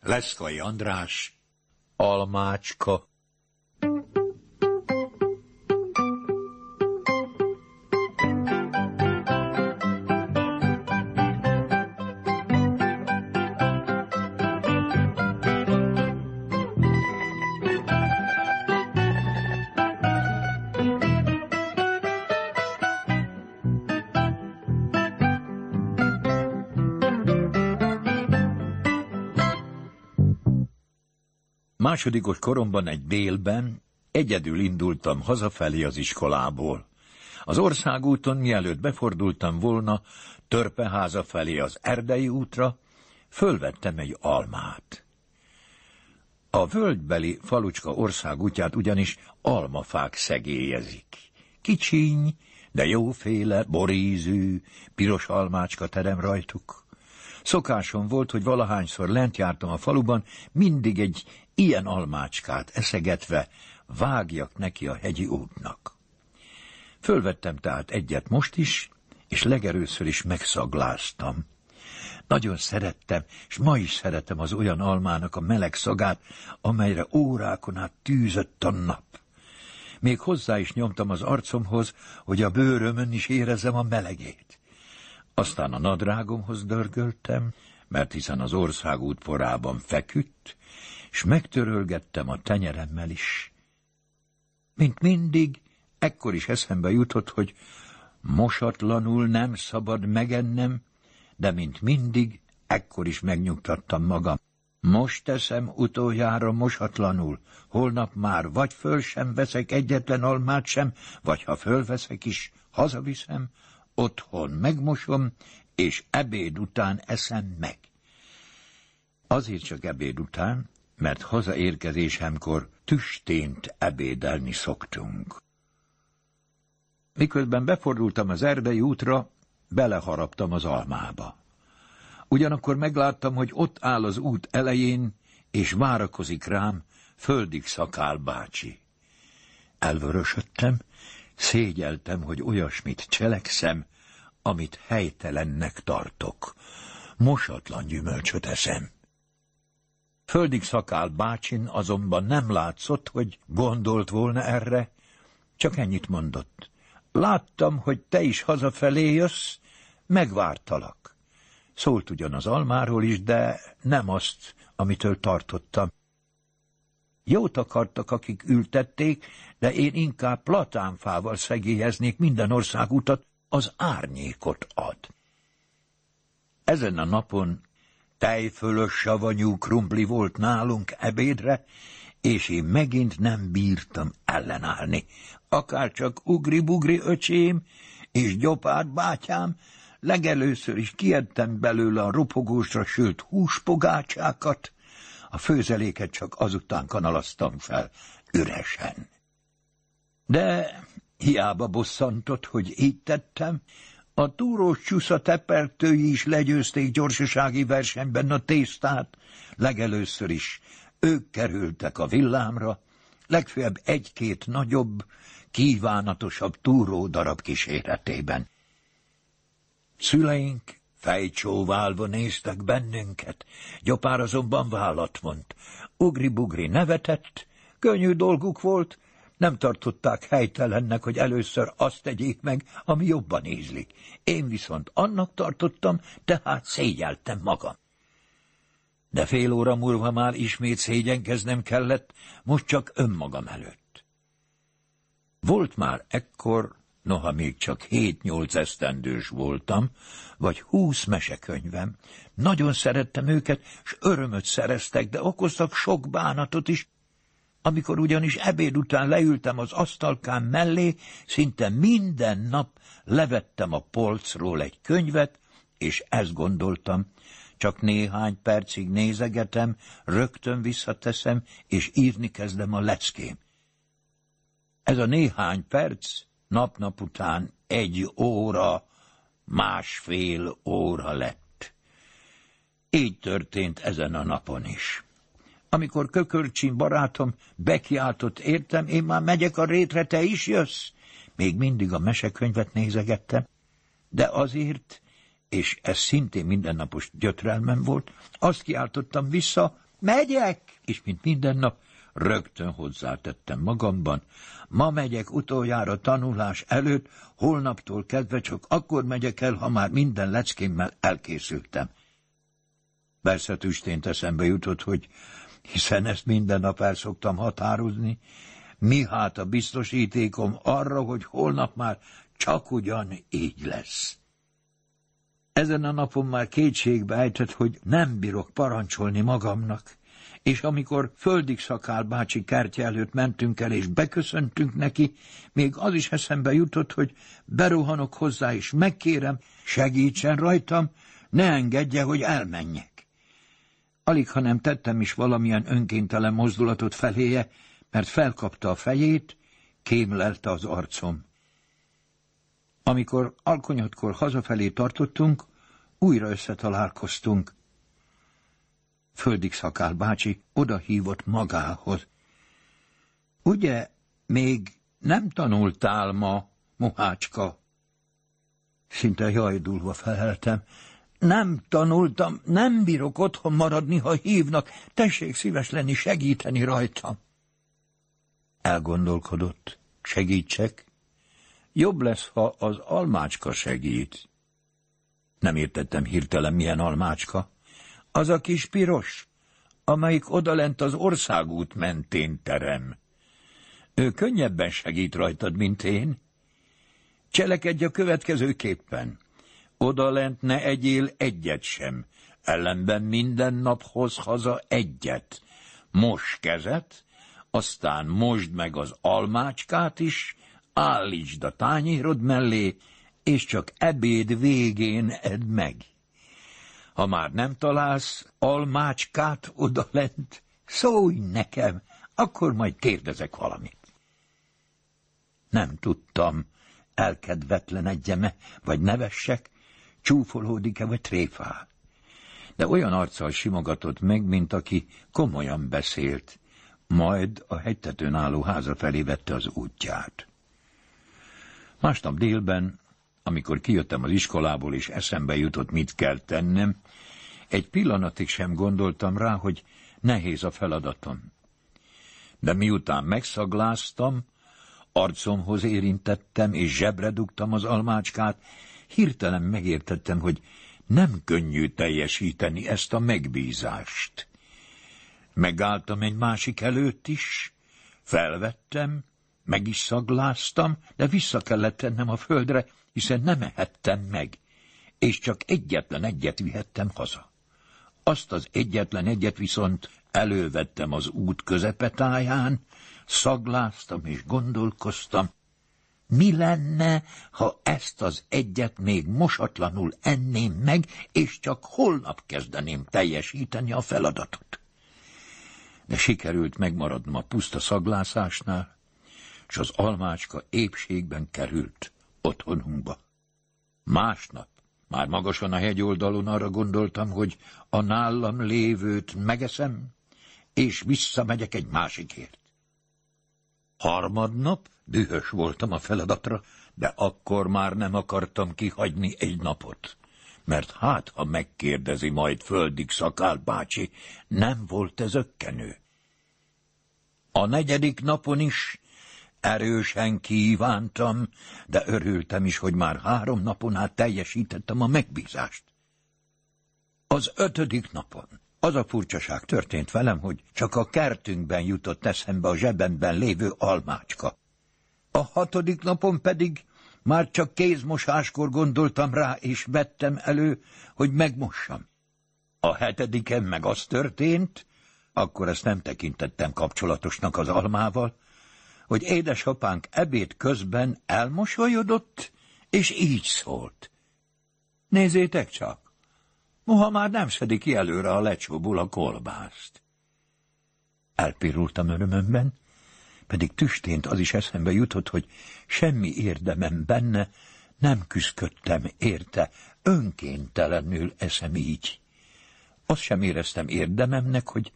Leszkai András, Almácska, Másodikos koromban egy délben egyedül indultam hazafelé az iskolából. Az országúton, mielőtt befordultam volna, törpeháza felé az erdei útra, fölvettem egy almát. A völgybeli falucska országútját ugyanis almafák szegélyezik. Kicsiny, de jóféle, borízű, piros almácska terem rajtuk. Szokásom volt, hogy valahányszor lent jártam a faluban, mindig egy ilyen almácskát eszegetve vágjak neki a hegyi útnak. Fölvettem tehát egyet most is, és legerőször is megszagláztam. Nagyon szerettem, és ma is szeretem az olyan almának a meleg szagát, amelyre órákon át tűzött a nap. Még hozzá is nyomtam az arcomhoz, hogy a bőrömön is érezem a melegét. Aztán a nadrágomhoz dörgöltem, mert hiszen az országút forában feküdt, és megtörölgettem a tenyeremmel is. Mint mindig, ekkor is eszembe jutott, hogy mosatlanul nem szabad megennem, de mint mindig, ekkor is megnyugtattam magam. Most teszem utoljára mosatlanul, holnap már vagy föl sem veszek egyetlen almát sem, vagy ha fölveszek is, hazaviszem, otthon megmosom, és ebéd után eszem meg. Azért csak ebéd után, mert hazaérkezésemkor tüstént ebédelni szoktunk. Miközben befordultam az erdei útra, beleharaptam az almába. Ugyanakkor megláttam, hogy ott áll az út elején, és várakozik rám földig szakál bácsi. Elvörösödtem, szégyeltem, hogy olyasmit cselekszem, amit helytelennek tartok. Mosatlan gyümölcsöt eszem. Földig szakál bácsin azonban nem látszott, hogy gondolt volna erre, csak ennyit mondott. Láttam, hogy te is hazafelé jössz, megvártalak. Szólt ugyan az almáról is, de nem azt, amitől tartottam. Jót akartak, akik ültették, de én inkább platánfával szegélyeznék minden országutat, az árnyékot ad. Ezen a napon tejfölös savanyú krumpli volt nálunk ebédre, és én megint nem bírtam ellenállni. Akárcsak ugri-bugri öcsém és gyopárt bátyám, legelőször is kiettem belőle a ropogósra sült húspogácsákat, a főzeléket csak azután kanalaztam fel, üresen. De hiába bosszantott, hogy így tettem, a túrós csúsza tepertői is legyőzték gyorsasági versenyben a tésztát, legelőször is. Ők kerültek a villámra, legfeljebb egy-két nagyobb, kívánatosabb túró darab kíséretében. Szüleink fejcsóválva néztek bennünket, gyopár azonban vállat mondta. Ugri-bugri nevetett, könnyű dolguk volt, nem tartották helytelennek, hogy először azt tegyék meg, ami jobban ízlik. Én viszont annak tartottam, tehát szégyeltem magam. De fél óra múlva már ismét szégyenkeznem kellett, most csak önmagam előtt. Volt már ekkor, noha még csak hét-nyolc esztendős voltam, vagy húsz mesekönyvem. Nagyon szerettem őket, s örömöt szereztek, de okoztak sok bánatot is, amikor ugyanis ebéd után leültem az asztalkám mellé, szinte minden nap levettem a polcról egy könyvet, és ezt gondoltam, csak néhány percig nézegetem, rögtön visszateszem, és írni kezdem a leckém. Ez a néhány perc nap-nap után egy óra, másfél óra lett. Így történt ezen a napon is. Amikor kökörcsin barátom bekiáltott értem, én már megyek a rétre, te is jössz? Még mindig a mesekönyvet nézegettem, de azért, és ez szintén mindennapos gyötrelmem volt, azt kiáltottam vissza, Megyek! És mint minden nap, rögtön hozzátettem magamban. Ma megyek utoljára tanulás előtt, holnaptól kezdve csak akkor megyek el, ha már minden leckémmel elkészültem. Persze tüstént eszembe jutott, hogy hiszen ezt minden nap el szoktam határozni, mi hát a biztosítékom arra, hogy holnap már csak ugyan így lesz. Ezen a napon már kétségbe ejtett, hogy nem bírok parancsolni magamnak, és amikor földig szakál bácsi kertje előtt mentünk el, és beköszöntünk neki, még az is eszembe jutott, hogy beruhanok hozzá, és megkérem, segítsen rajtam, ne engedje, hogy elmenjek. Alig, ha nem tettem is valamilyen önkéntelen mozdulatot feléje, mert felkapta a fejét, kémlelte az arcom. Amikor alkonyatkor hazafelé tartottunk, újra összetalálkoztunk. Földig szakál bácsi oda hívott magához. Ugye még nem tanultál ma, Mohácska? Szinte jajdulva feleltem. Nem tanultam, nem bírok otthon maradni, ha hívnak. Tessék szíves lenni, segíteni rajtam. Elgondolkodott. Segítsek? Jobb lesz, ha az almácska segít. Nem értettem hirtelen, milyen almácska. Az a kis piros, amelyik odalent az országút mentén terem. Ő könnyebben segít rajtad, mint én. Cselekedj a következőképpen. Odalent ne egyél egyet sem, ellenben minden nap hoz haza egyet. Mos kezet, aztán mosd meg az almácskát is, állítsd a tányérod mellé, és csak ebéd végén edd meg. Ha már nem találsz almácskát odalent, szólj nekem, akkor majd kérdezek valamit. Nem tudtam, elkedvetlen egyeme, vagy nevessek, csúfolódik-e, vagy tréfál. De olyan arccal simogatott meg, mint aki komolyan beszélt, majd a hegytetőn álló háza felé vette az útját. Másnap délben, amikor kijöttem az iskolából, és eszembe jutott, mit kell tennem, egy pillanatig sem gondoltam rá, hogy nehéz a feladatom. De miután megszagláztam, arcomhoz érintettem, és zsebre dugtam az almácskát, hirtelen megértettem, hogy nem könnyű teljesíteni ezt a megbízást. Megálltam egy másik előtt is, felvettem, meg is szagláztam, de vissza kellett tennem a földre, hiszen nem ehettem meg, és csak egyetlen egyet vihettem haza. Azt az egyetlen egyet viszont elővettem az út közepetáján, szagláztam és gondolkoztam, mi lenne, ha ezt az egyet még mosatlanul enném meg, és csak holnap kezdeném teljesíteni a feladatot? De sikerült megmaradnom a puszta szaglászásnál, és az almácska épségben került otthonunkba. Másnap, már magasan a hegyoldalon arra gondoltam, hogy a nálam lévőt megeszem, és visszamegyek egy másikért. Harmadnap dühös voltam a feladatra, de akkor már nem akartam kihagyni egy napot, mert hát, ha megkérdezi majd földig szakál bácsi, nem volt ez ökkenő. A negyedik napon is Erősen kívántam, de örültem is, hogy már három napon át teljesítettem a megbízást. Az ötödik napon az a furcsaság történt velem, hogy csak a kertünkben jutott eszembe a zsebemben lévő almácska. A hatodik napon pedig már csak kézmosáskor gondoltam rá, és vettem elő, hogy megmossam. A hetediken meg az történt, akkor ezt nem tekintettem kapcsolatosnak az almával, hogy édesapánk ebéd közben elmosolyodott, és így szólt. Nézzétek csak, moha már nem szedik ki előre a lecsóból a kolbászt. Elpirultam örömömben, pedig tüstént az is eszembe jutott, hogy semmi érdemem benne, nem küzdködtem érte, önkéntelenül eszem így. Azt sem éreztem érdememnek, hogy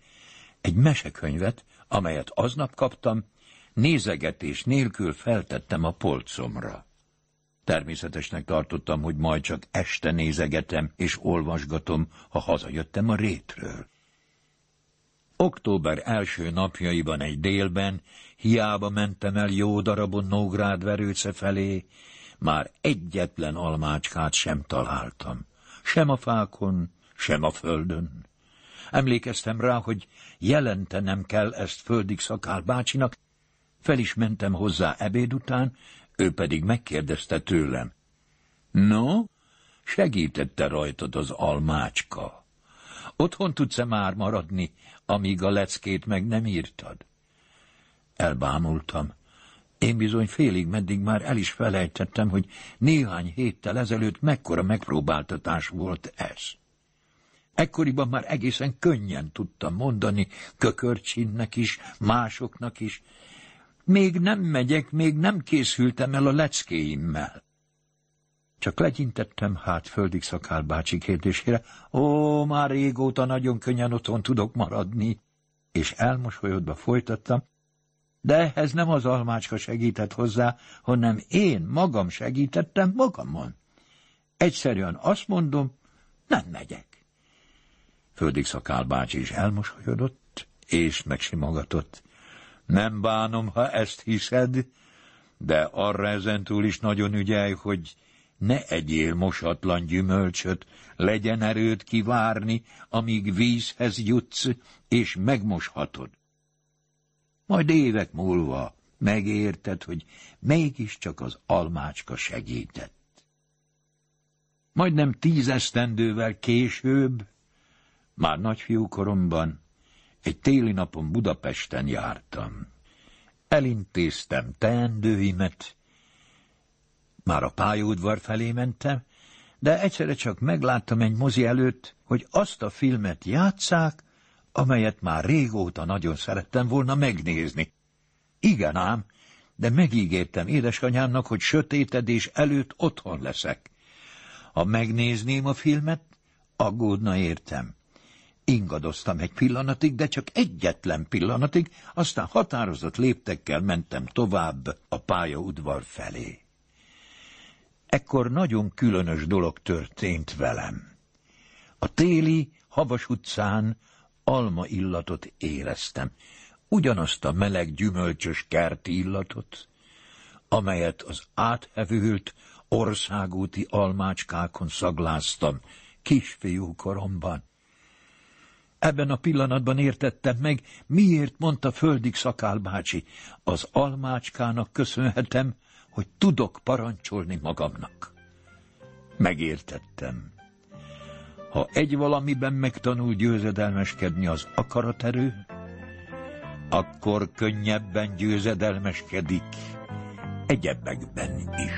egy mesekönyvet, amelyet aznap kaptam, nézegetés nélkül feltettem a polcomra. Természetesnek tartottam, hogy majd csak este nézegetem és olvasgatom, ha hazajöttem a rétről. Október első napjaiban egy délben, hiába mentem el jó darabon Nógrád verőce felé, már egyetlen almácskát sem találtam. Sem a fákon, sem a földön. Emlékeztem rá, hogy jelentenem kell ezt földig szakál bácsinak, fel is mentem hozzá ebéd után, ő pedig megkérdezte tőlem. No, segítette rajtad az almácska. Otthon tudsz-e már maradni, amíg a leckét meg nem írtad? Elbámultam. Én bizony félig meddig már el is felejtettem, hogy néhány héttel ezelőtt mekkora megpróbáltatás volt ez. Ekkoriban már egészen könnyen tudtam mondani kökörcsinnek is, másoknak is. Még nem megyek, még nem készültem el a leckéimmel. Csak legyintettem hát földig szakál bácsi kérdésére, ó, már régóta nagyon könnyen otthon tudok maradni, és elmosolyodva folytattam, de ehhez nem az almácska segített hozzá, hanem én magam segítettem magamon. Egyszerűen azt mondom, nem megyek. Földig szakál bácsi is elmosolyodott, és megsimogatott. Nem bánom, ha ezt hiszed, de arra ezentúl is nagyon ügyelj, hogy ne egyél mosatlan gyümölcsöt, legyen erőd kivárni, amíg vízhez jutsz, és megmoshatod. Majd évek múlva megérted, hogy mégiscsak az almácska segített. Majdnem tízesztendővel később, már nagyfiú koromban, egy téli napon Budapesten jártam. Elintéztem teendőimet, már a pályaudvar felé mentem, de egyszerre csak megláttam egy mozi előtt, hogy azt a filmet játszák, amelyet már régóta nagyon szerettem volna megnézni. Igen ám, de megígértem édesanyámnak, hogy sötétedés előtt otthon leszek. Ha megnézném a filmet, aggódna értem. Ingadoztam egy pillanatig, de csak egyetlen pillanatig, aztán határozott léptekkel mentem tovább a pályaudvar felé. Ekkor nagyon különös dolog történt velem. A téli, havas utcán alma illatot éreztem, ugyanazt a meleg gyümölcsös kerti illatot, amelyet az áthevült országúti almácskákon szagláztam kisfiú koromban. Ebben a pillanatban értettem meg, miért mondta földig szakálbácsi, az almácskának köszönhetem, hogy tudok parancsolni magamnak. Megértettem. Ha egy valamiben megtanul győzedelmeskedni az akaraterő, akkor könnyebben győzedelmeskedik egyebekben is.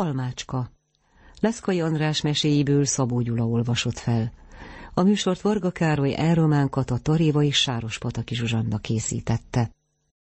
Almácska. Leszkai András meséiből Szabó Gyula olvasott fel. A műsort Varga Károly, Kata, Taréva és Sáros Pataki Zsuzsanna készítette.